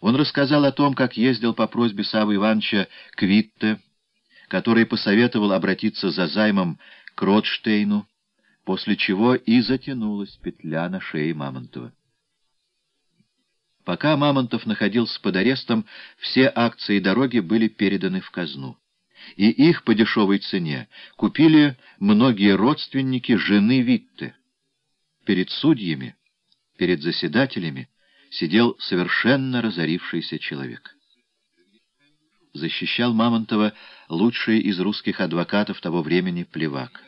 Он рассказал о том, как ездил по просьбе Савы Ивановича к Витте, который посоветовал обратиться за займом к Ротштейну, после чего и затянулась петля на шее Мамонтова. Пока Мамонтов находился под арестом, все акции дороги были переданы в казну. И их по дешевой цене купили многие родственники жены Витте. Перед судьями, перед заседателями сидел совершенно разорившийся человек. Защищал Мамонтова лучший из русских адвокатов того времени Плевак.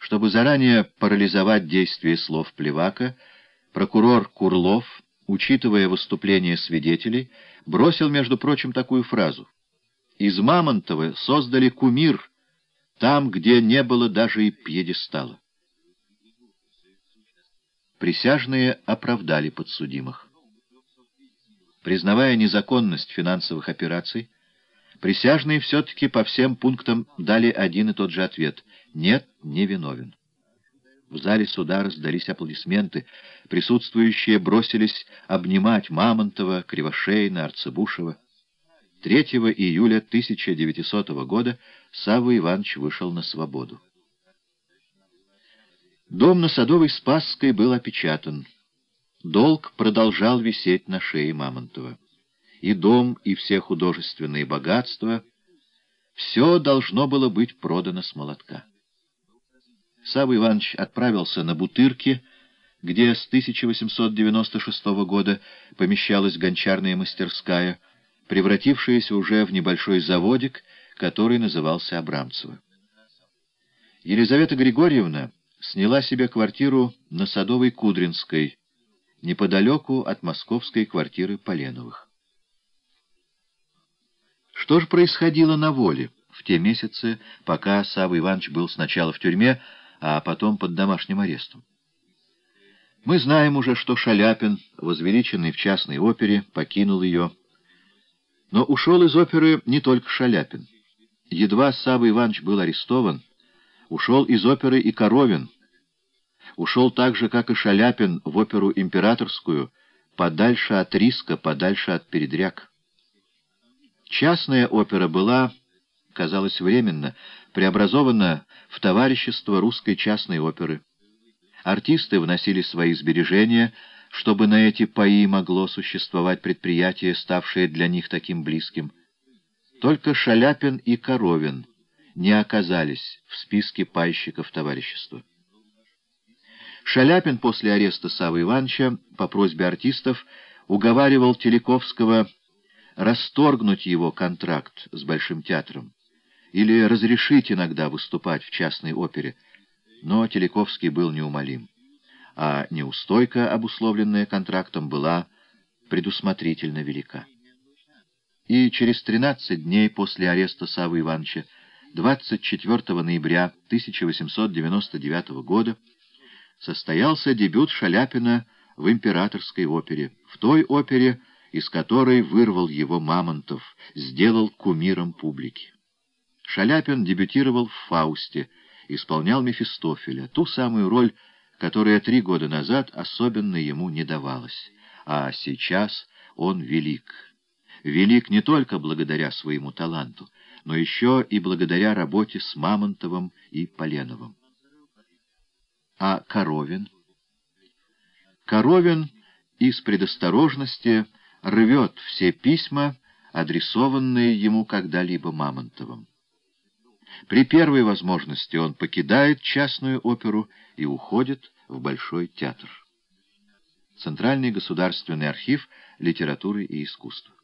Чтобы заранее парализовать действие слов Плевака, прокурор Курлов, учитывая выступления свидетелей, бросил, между прочим, такую фразу. «Из Мамонтова создали кумир там, где не было даже и пьедестала». Присяжные оправдали подсудимых. Признавая незаконность финансовых операций, присяжные все-таки по всем пунктам дали один и тот же ответ — нет, не виновен. В зале суда раздались аплодисменты, присутствующие бросились обнимать Мамонтова, Кривошейна, Арцебушева. 3 июля 1900 года Савва Иванович вышел на свободу. Дом на Садовой Спасской был опечатан. Долг продолжал висеть на шее Мамонтова. И дом, и все художественные богатства — все должно было быть продано с молотка. Савва Иванович отправился на Бутырки, где с 1896 года помещалась гончарная мастерская, превратившаяся уже в небольшой заводик, который назывался Абрамцево. Елизавета Григорьевна сняла себе квартиру на Садовой Кудринской, неподалеку от московской квартиры Поленовых. Что же происходило на воле в те месяцы, пока Савва Иванович был сначала в тюрьме, а потом под домашним арестом? Мы знаем уже, что Шаляпин, возвеличенный в частной опере, покинул ее. Но ушел из оперы не только Шаляпин. Едва Савва Иванович был арестован, ушел из оперы и Коровин, ушел так же, как и Шаляпин, в оперу императорскую, подальше от риска, подальше от передряг. Частная опера была, казалось временно, преобразована в товарищество русской частной оперы. Артисты вносили свои сбережения, чтобы на эти паи могло существовать предприятие, ставшее для них таким близким. Только Шаляпин и Коровин не оказались в списке пайщиков товарищества. Шаляпин после ареста Савы Ивановича по просьбе артистов уговаривал Телековского расторгнуть его контракт с Большим театром или разрешить иногда выступать в частной опере, но Телековский был неумолим, а неустойка, обусловленная контрактом, была предусмотрительно велика. И через 13 дней после ареста Савы Ивановича, 24 ноября 1899 года, состоялся дебют Шаляпина в императорской опере, в той опере, из которой вырвал его Мамонтов, сделал кумиром публики. Шаляпин дебютировал в «Фаусте», исполнял Мефистофеля, ту самую роль, которая три года назад особенно ему не давалась. А сейчас он велик. Велик не только благодаря своему таланту, но еще и благодаря работе с Мамонтовым и Поленовым. А Коровин? Коровин из предосторожности рвет все письма, адресованные ему когда-либо Мамонтовым. При первой возможности он покидает частную оперу и уходит в Большой театр. Центральный государственный архив литературы и искусства.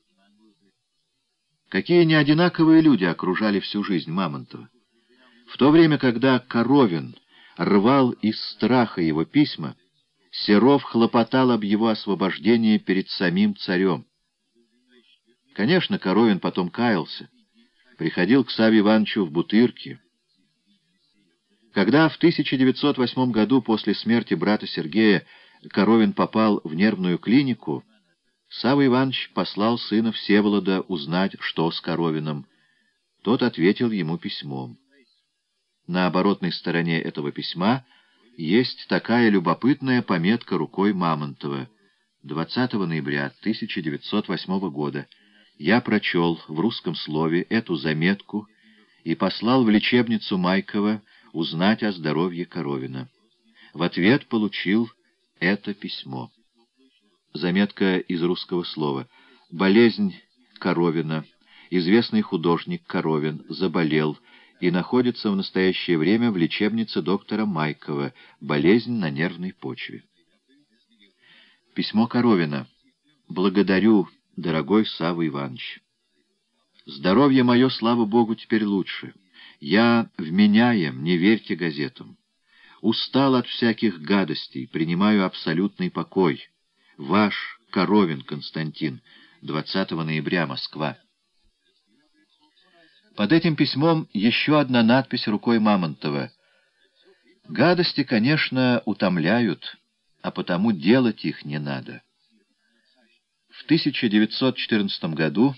Какие неодинаковые люди окружали всю жизнь Мамонтова. В то время, когда Коровин рвал из страха его письма, Серов хлопотал об его освобождении перед самим царем. Конечно, Коровин потом каялся, приходил к Саве Ивановичу в Бутырке. Когда в 1908 году после смерти брата Сергея Коровин попал в нервную клинику, Савва Иванович послал сына Всеволода узнать, что с Коровиным. Тот ответил ему письмом. На оборотной стороне этого письма есть такая любопытная пометка рукой Мамонтова. 20 ноября 1908 года я прочел в русском слове эту заметку и послал в лечебницу Майкова узнать о здоровье Коровина. В ответ получил это письмо. Заметка из русского слова. Болезнь Коровина. Известный художник Коровин заболел и находится в настоящее время в лечебнице доктора Майкова. Болезнь на нервной почве. Письмо Коровина. «Благодарю, дорогой Савва Иванович. Здоровье мое, слава Богу, теперь лучше. Я вменяем, не верьте газетам. Устал от всяких гадостей, принимаю абсолютный покой. Ваш Коровин Константин, 20 ноября, Москва. Под этим письмом еще одна надпись рукой Мамонтова. Гадости, конечно, утомляют, а потому делать их не надо. В 1914 году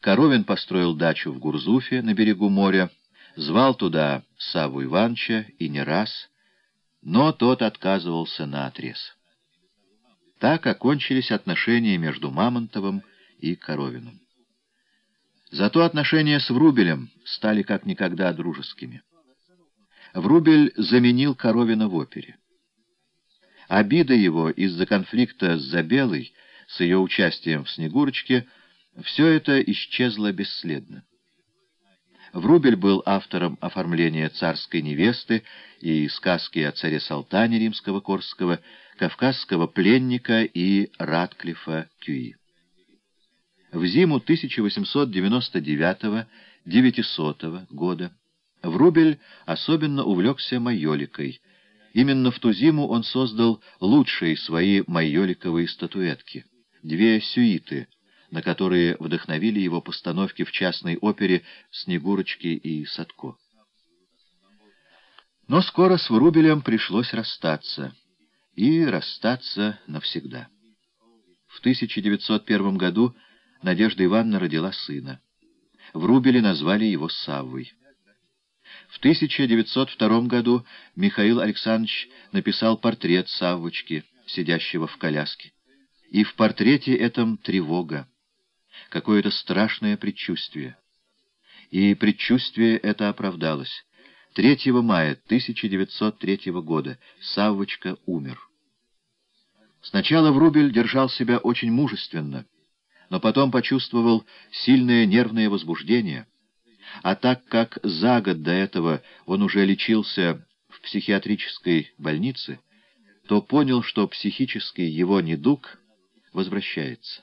Коровин построил дачу в Гурзуфе на берегу моря, звал туда Саву Ивановича и не раз, но тот отказывался наотрез. Так окончились отношения между Мамонтовым и Коровиным. Зато отношения с Врубелем стали как никогда дружескими. Врубель заменил Коровина в опере. Обида его из-за конфликта с Забелой, с ее участием в «Снегурочке», все это исчезло бесследно. Врубель был автором оформления «Царской невесты» и сказки о царе Салтане римского-корского, «Кавказского пленника» и «Ратклифа Кюи». В зиму 1899-900 года Врубель особенно увлекся майоликой. Именно в ту зиму он создал лучшие свои майоликовые статуэтки, две сюиты — на которые вдохновили его постановки в частной опере «Снегурочки» и «Садко». Но скоро с Врубелем пришлось расстаться, и расстаться навсегда. В 1901 году Надежда Ивановна родила сына. Врубеле назвали его Саввой. В 1902 году Михаил Александрович написал портрет Саввочки, сидящего в коляске. И в портрете этом тревога какое-то страшное предчувствие. И предчувствие это оправдалось. 3 мая 1903 года Саввочка умер. Сначала Врубель держал себя очень мужественно, но потом почувствовал сильное нервное возбуждение. А так как за год до этого он уже лечился в психиатрической больнице, то понял, что психический его недуг возвращается.